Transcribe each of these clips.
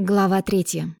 Глава третья.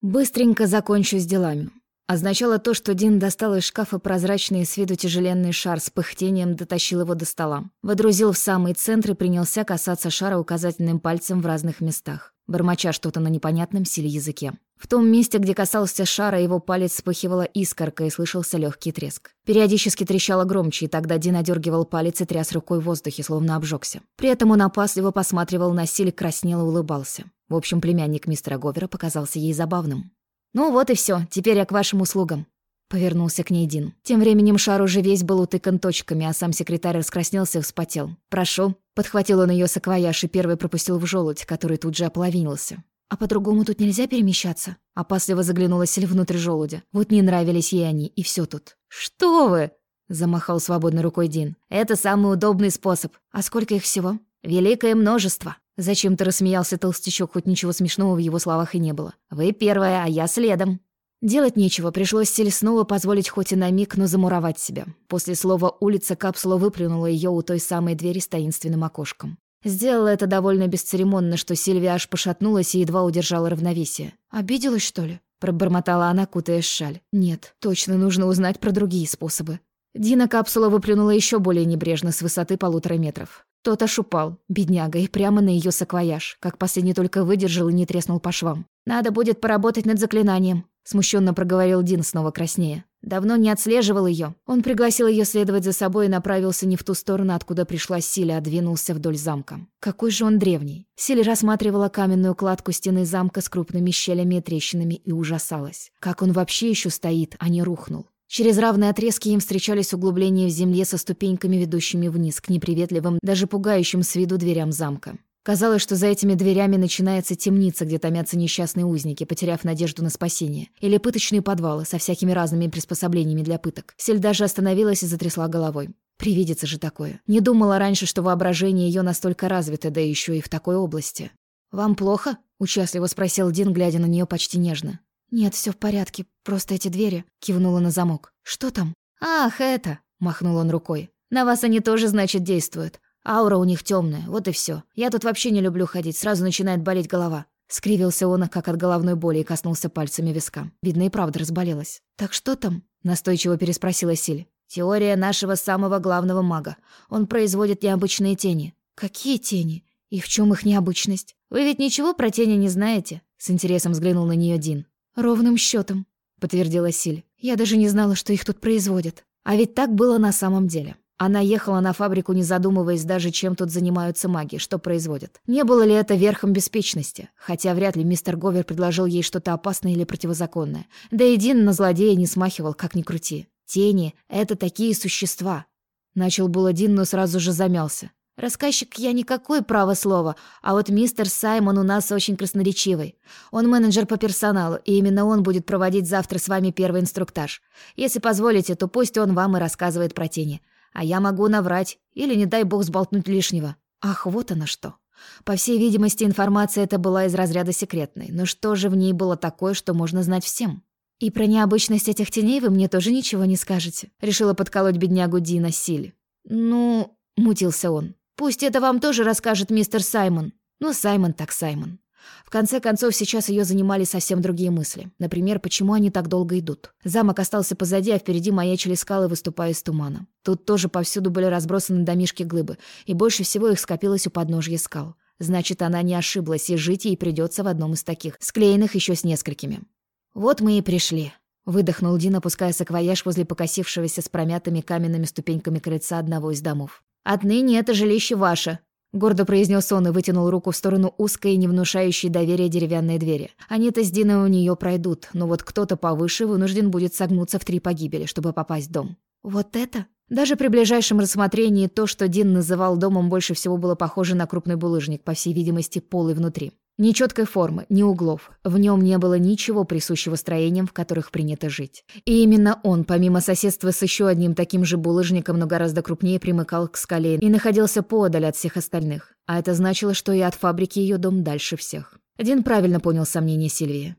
Быстренько закончу с делами. Означало то, что Дин достал из шкафа прозрачный с виду тяжеленный шар с пыхтением дотащил его до стола. Водрузил в самый центр и принялся касаться шара указательным пальцем в разных местах, бормоча что-то на непонятном силе языке. В том месте, где касался шара, его палец вспыхивала искорка и слышался легкий треск. Периодически трещало громче, и тогда Дин одергивал палец и тряс рукой в воздухе, словно обжегся. При этом он опасливо посматривал на Силь, краснел и улыбался. В общем, племянник мистера Говера показался ей забавным. «Ну вот и все, теперь я к вашим услугам», — повернулся к ней Дин. Тем временем шар уже весь был утыкан точками, а сам секретарь раскраснелся и вспотел. «Прошу». Подхватил он ее саквояж и первый пропустил в желудь, который тут же ополовинился. «А по-другому тут нельзя перемещаться?» Опасливо заглянула Сель внутрь желудя. Вот не нравились ей они, и все тут. «Что вы?» — замахал свободной рукой Дин. «Это самый удобный способ. А сколько их всего?» «Великое множество». Зачем-то рассмеялся толстячок, хоть ничего смешного в его словах и не было. «Вы первая, а я следом». Делать нечего, пришлось Сель снова позволить хоть и на миг, но замуровать себя. После слова «улица» капсула выплюнула ее у той самой двери с таинственным окошком. Сделала это довольно бесцеремонно, что Сильвия аж пошатнулась и едва удержала равновесие. «Обиделась, что ли?» — пробормотала она, кутаясь шаль. «Нет, точно нужно узнать про другие способы». Дина капсула выплюнула еще более небрежно с высоты полутора метров. Тот аж упал, бедняга, и прямо на ее саквояж, как последний только выдержал и не треснул по швам. «Надо будет поработать над заклинанием», — смущенно проговорил Дин, снова краснее. Давно не отслеживал ее. Он пригласил ее следовать за собой и направился не в ту сторону, откуда пришла Силя, а двинулся вдоль замка. Какой же он древний. Силя рассматривала каменную кладку стены замка с крупными щелями и трещинами и ужасалась. Как он вообще еще стоит, а не рухнул. Через равные отрезки им встречались углубления в земле со ступеньками, ведущими вниз, к неприветливым, даже пугающим с виду дверям замка. Казалось, что за этими дверями начинается темница, где томятся несчастные узники, потеряв надежду на спасение. Или пыточные подвалы со всякими разными приспособлениями для пыток. Сель даже остановилась и затрясла головой. Привидится же такое. Не думала раньше, что воображение ее настолько развито, да еще и в такой области. «Вам плохо?» — участливо спросил Дин, глядя на нее почти нежно. «Нет, все в порядке, просто эти двери», — кивнула на замок. «Что там?» «Ах, это!» — махнул он рукой. «На вас они тоже, значит, действуют. Аура у них темная, вот и все. Я тут вообще не люблю ходить, сразу начинает болеть голова». Скривился он, как от головной боли, и коснулся пальцами виска. Видно, и правда разболелась. «Так что там?» — настойчиво переспросила Силь. «Теория нашего самого главного мага. Он производит необычные тени». «Какие тени? И в чем их необычность? Вы ведь ничего про тени не знаете?» С интересом взглянул на нее Дин. «Ровным счетом, подтвердила Силь. «Я даже не знала, что их тут производят. А ведь так было на самом деле. Она ехала на фабрику, не задумываясь даже, чем тут занимаются маги, что производят. Не было ли это верхом беспечности? Хотя вряд ли мистер Говер предложил ей что-то опасное или противозаконное. Да и Дин на злодея не смахивал, как ни крути. Тени — это такие существа. Начал было Дин, но сразу же замялся. Рассказчик я никакой право слова, а вот мистер Саймон у нас очень красноречивый. Он менеджер по персоналу, и именно он будет проводить завтра с вами первый инструктаж. Если позволите, то пусть он вам и рассказывает про тени. А я могу наврать, или, не дай бог, сболтнуть лишнего. Ах, вот оно что. По всей видимости, информация эта была из разряда секретной, но что же в ней было такое, что можно знать всем? И про необычность этих теней вы мне тоже ничего не скажете. Решила подколоть беднягу Дина Силе. Ну, мутился он. Пусть это вам тоже расскажет мистер Саймон. Ну, Саймон так Саймон. В конце концов, сейчас ее занимали совсем другие мысли. Например, почему они так долго идут. Замок остался позади, а впереди маячили скалы, выступая из тумана. Тут тоже повсюду были разбросаны домишки глыбы, и больше всего их скопилось у подножья скал. Значит, она не ошиблась, и жить ей придется в одном из таких, склеенных еще с несколькими. «Вот мы и пришли», — выдохнул Дин, опуская саквояж возле покосившегося с промятыми каменными ступеньками крыльца одного из домов. «Отныне это жилище ваше», — гордо произнес он и вытянул руку в сторону узкой не внушающей доверия деревянной двери. Они-то с Диной у нее пройдут, но вот кто-то повыше вынужден будет согнуться в три погибели, чтобы попасть в дом. «Вот это?» Даже при ближайшем рассмотрении то, что Дин называл домом, больше всего было похоже на крупный булыжник, по всей видимости, полый внутри. Ни четкой формы, ни углов. В нем не было ничего присущего строениям, в которых принято жить. И именно он, помимо соседства с еще одним таким же булыжником, но гораздо крупнее, примыкал к скале и находился поодаль от всех остальных. А это значило, что и от фабрики ее дом дальше всех. Дин правильно понял сомнения Сильвии.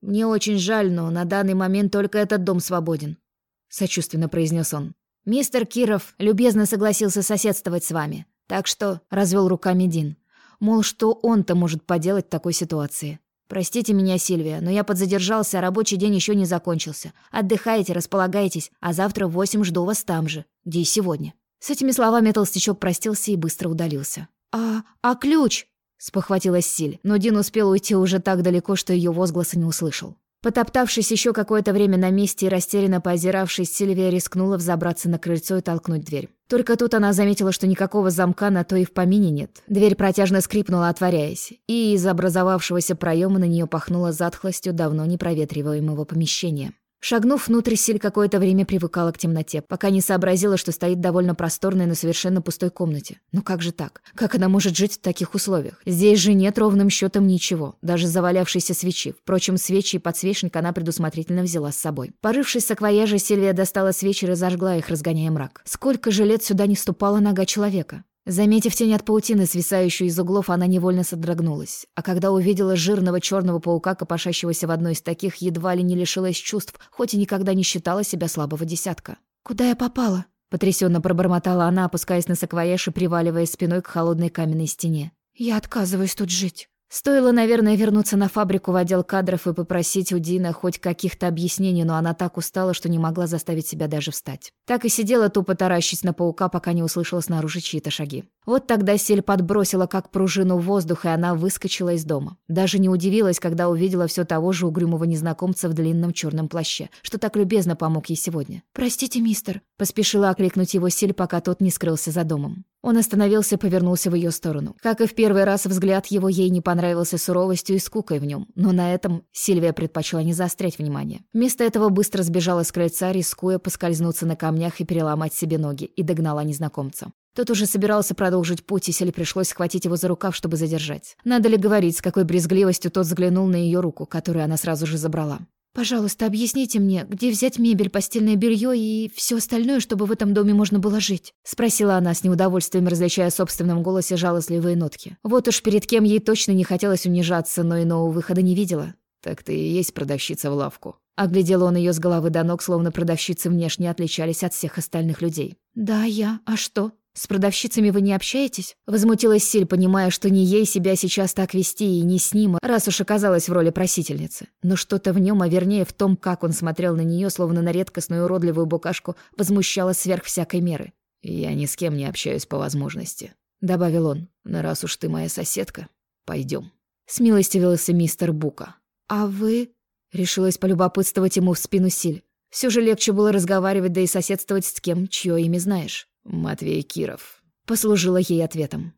«Мне очень жаль, но на данный момент только этот дом свободен», — сочувственно произнес он. «Мистер Киров любезно согласился соседствовать с вами, так что...» — развел руками Дин. Мол, что он-то может поделать в такой ситуации? «Простите меня, Сильвия, но я подзадержался, а рабочий день еще не закончился. Отдыхайте, располагайтесь, а завтра в восемь жду вас там же, где и сегодня». С этими словами толстячок простился и быстро удалился. «А... а ключ?» — спохватилась Силь, но Дин успел уйти уже так далеко, что ее возгласа не услышал. Потоптавшись еще какое-то время на месте и растерянно поозиравшись, Сильвия рискнула взобраться на крыльцо и толкнуть дверь. Только тут она заметила, что никакого замка на то и в помине нет. Дверь протяжно скрипнула, отворяясь, и из образовавшегося проема на нее пахнуло затхлостью давно непроветриваемого помещения. Шагнув внутрь, Силь какое-то время привыкала к темноте, пока не сообразила, что стоит довольно просторной, но совершенно пустой комнате. Ну как же так? Как она может жить в таких условиях? Здесь же нет ровным счетом ничего, даже завалявшейся свечи. Впрочем, свечи и подсвечник она предусмотрительно взяла с собой. Порывшись в саквояже, Сильвия достала свечи и разожгла их, разгоняя мрак. Сколько же лет сюда не ступала нога человека? Заметив тень от паутины, свисающую из углов, она невольно содрогнулась. А когда увидела жирного черного паука, копошащегося в одной из таких, едва ли не лишилась чувств, хоть и никогда не считала себя слабого десятка. «Куда я попала?» — потрясенно пробормотала она, опускаясь на саквояж и приваливая спиной к холодной каменной стене. «Я отказываюсь тут жить». Стоило, наверное, вернуться на фабрику в отдел кадров и попросить у Дина хоть каких-то объяснений, но она так устала, что не могла заставить себя даже встать. Так и сидела тупо таращись на паука, пока не услышала снаружи чьи-то шаги. Вот тогда Сель подбросила как пружину в воздух, и она выскочила из дома. Даже не удивилась, когда увидела все того же угрюмого незнакомца в длинном черном плаще, что так любезно помог ей сегодня. «Простите, мистер», — поспешила окликнуть его Сель, пока тот не скрылся за домом. Он остановился повернулся в ее сторону. Как и в первый раз, взгляд его ей не понравился суровостью и скукой в нем, но на этом Сильвия предпочла не заострять внимание. Вместо этого быстро сбежала с крыльца, рискуя поскользнуться на камнях и переломать себе ноги, и догнала незнакомца. Тот уже собирался продолжить путь, и Селе пришлось схватить его за рукав, чтобы задержать. Надо ли говорить, с какой брезгливостью тот взглянул на ее руку, которую она сразу же забрала. «Пожалуйста, объясните мне, где взять мебель, постельное белье и все остальное, чтобы в этом доме можно было жить?» — спросила она с неудовольствием, различая в собственном голосе жалостливые нотки. Вот уж перед кем ей точно не хотелось унижаться, но иного выхода не видела. «Так ты и есть продавщица в лавку». Оглядел он ее с головы до ног, словно продавщицы внешне отличались от всех остальных людей. «Да, я. А что?» «С продавщицами вы не общаетесь?» Возмутилась Силь, понимая, что не ей себя сейчас так вести и не с ним, раз уж оказалась в роли просительницы. Но что-то в нем, а вернее в том, как он смотрел на нее, словно на редкостную уродливую букашку, возмущало сверх всякой меры. «Я ни с кем не общаюсь по возможности», — добавил он. «Но раз уж ты моя соседка, пойдем. Смилостивился мистер Бука. «А вы...» — решилась полюбопытствовать ему в спину Силь. Все же легче было разговаривать, да и соседствовать с кем, чье имя знаешь. «Матвей Киров», — послужила ей ответом.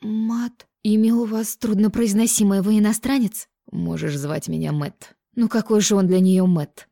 «Мат, имя у вас труднопроизносимое, вы иностранец?» «Можешь звать меня Мэт. «Ну какой же он для нее Мэт?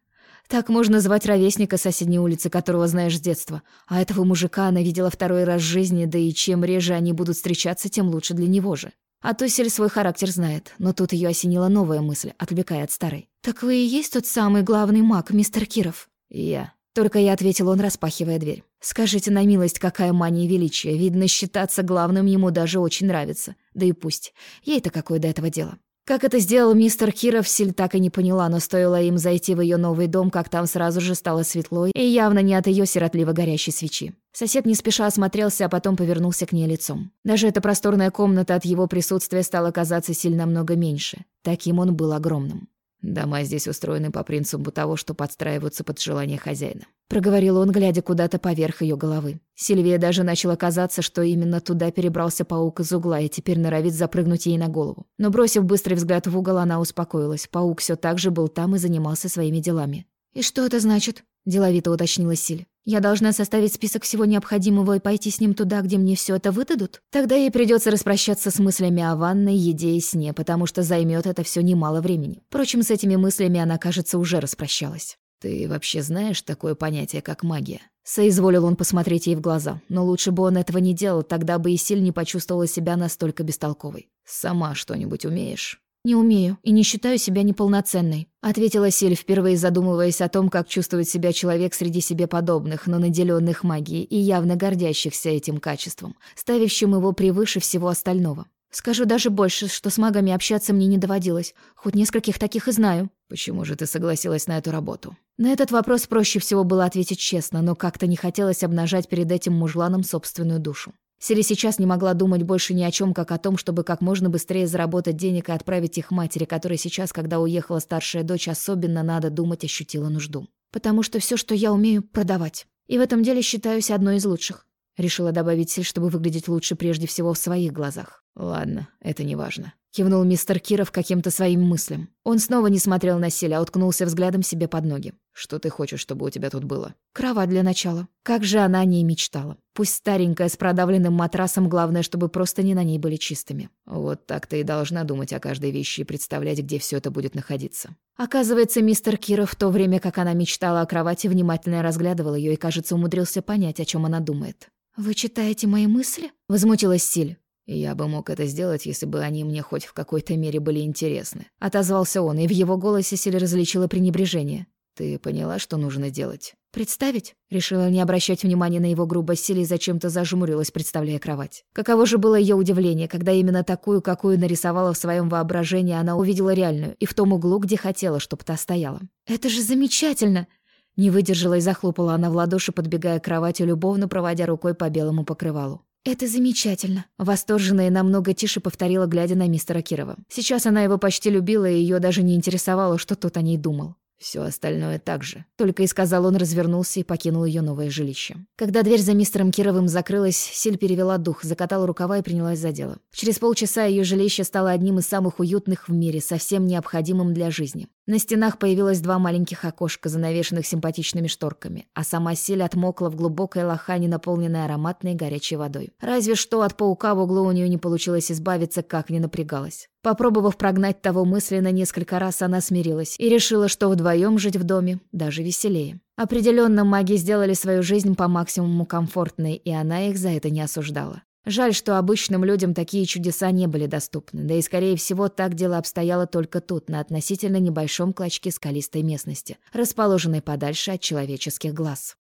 Так можно звать ровесника соседней улицы, которого знаешь с детства. А этого мужика она видела второй раз в жизни, да и чем реже они будут встречаться, тем лучше для него же. А Тусель свой характер знает, но тут ее осенила новая мысль, отвлекая от старой. «Так вы и есть тот самый главный маг, мистер Киров?» «Я», только я ответил он, распахивая дверь. «Скажите на милость, какая мания величия. Видно, считаться главным ему даже очень нравится. Да и пусть. Ей-то какое до этого дело». Как это сделал мистер Киров, Силь так и не поняла, но стоило им зайти в ее новый дом, как там сразу же стало светло, и явно не от ее сиротливо горящей свечи. Сосед не спеша осмотрелся, а потом повернулся к ней лицом. Даже эта просторная комната от его присутствия стала казаться сильно много меньше. Таким он был огромным. Дома здесь устроены по принципу того, что подстраиваются под желание хозяина. Проговорил он, глядя куда-то поверх ее головы. Сильвия даже начала казаться, что именно туда перебрался паук из угла и теперь норовит запрыгнуть ей на голову. Но бросив быстрый взгляд в угол, она успокоилась. Паук все так же был там и занимался своими делами. «И что это значит?» – деловито уточнила Силь. Я должна составить список всего необходимого и пойти с ним туда, где мне все это выдадут? Тогда ей придется распрощаться с мыслями о ванной, еде и сне, потому что займет это все немало времени. Впрочем, с этими мыслями она, кажется, уже распрощалась. «Ты вообще знаешь такое понятие, как магия?» Соизволил он посмотреть ей в глаза, но лучше бы он этого не делал, тогда бы и Силь не почувствовала себя настолько бестолковой. «Сама что-нибудь умеешь?» «Не умею и не считаю себя неполноценной», — ответила Силь, впервые задумываясь о том, как чувствует себя человек среди себе подобных, но наделенных магией и явно гордящихся этим качеством, ставящим его превыше всего остального. «Скажу даже больше, что с магами общаться мне не доводилось. Хоть нескольких таких и знаю». «Почему же ты согласилась на эту работу?» На этот вопрос проще всего было ответить честно, но как-то не хотелось обнажать перед этим мужланом собственную душу. Сели сейчас не могла думать больше ни о чем, как о том, чтобы как можно быстрее заработать денег и отправить их матери, которая сейчас, когда уехала старшая дочь, особенно надо думать, ощутила нужду. «Потому что все, что я умею, продавать. И в этом деле считаюсь одной из лучших». Решила добавить Силь, чтобы выглядеть лучше прежде всего в своих глазах. «Ладно, это не важно. Кивнул мистер Киров каким-то своим мыслям. Он снова не смотрел на Селя, а уткнулся взглядом себе под ноги. «Что ты хочешь, чтобы у тебя тут было?» «Кровать для начала. Как же она о ней мечтала. Пусть старенькая, с продавленным матрасом, главное, чтобы просто не на ней были чистыми». «Вот так ты и должна думать о каждой вещи и представлять, где все это будет находиться». Оказывается, мистер Киров в то время, как она мечтала о кровати, внимательно разглядывал ее и, кажется, умудрился понять, о чем она думает. «Вы читаете мои мысли?» — возмутилась Силь. «Я бы мог это сделать, если бы они мне хоть в какой-то мере были интересны», — отозвался он, и в его голосе Силь различила пренебрежение. «Ты поняла, что нужно делать?» «Представить?» Решила не обращать внимания на его грубость Силь и зачем-то зажмурилась, представляя кровать. Каково же было ее удивление, когда именно такую, какую нарисовала в своем воображении, она увидела реальную, и в том углу, где хотела, чтобы та стояла. «Это же замечательно!» Не выдержала и захлопала она в ладоши, подбегая к кровати, любовно проводя рукой по белому покрывалу. «Это замечательно», — восторженно и намного тише повторила, глядя на мистера Кирова. Сейчас она его почти любила, и ее даже не интересовало, что тот о ней думал. Все остальное так же. Только и сказал он, развернулся и покинул ее новое жилище. Когда дверь за мистером Кировым закрылась, Силь перевела дух, закатала рукава и принялась за дело. Через полчаса ее жилище стало одним из самых уютных в мире, совсем необходимым для жизни. На стенах появилось два маленьких окошка, занавешенных симпатичными шторками, а сама Силь отмокла в глубокой лохане, наполненной ароматной горячей водой. Разве что от паука в углу у нее не получилось избавиться, как ни напрягалась. Попробовав прогнать того мысленно несколько раз, она смирилась и решила, что вдвоем жить в доме даже веселее. Определенно маги сделали свою жизнь по максимуму комфортной, и она их за это не осуждала. Жаль, что обычным людям такие чудеса не были доступны, да и, скорее всего, так дело обстояло только тут, на относительно небольшом клочке скалистой местности, расположенной подальше от человеческих глаз.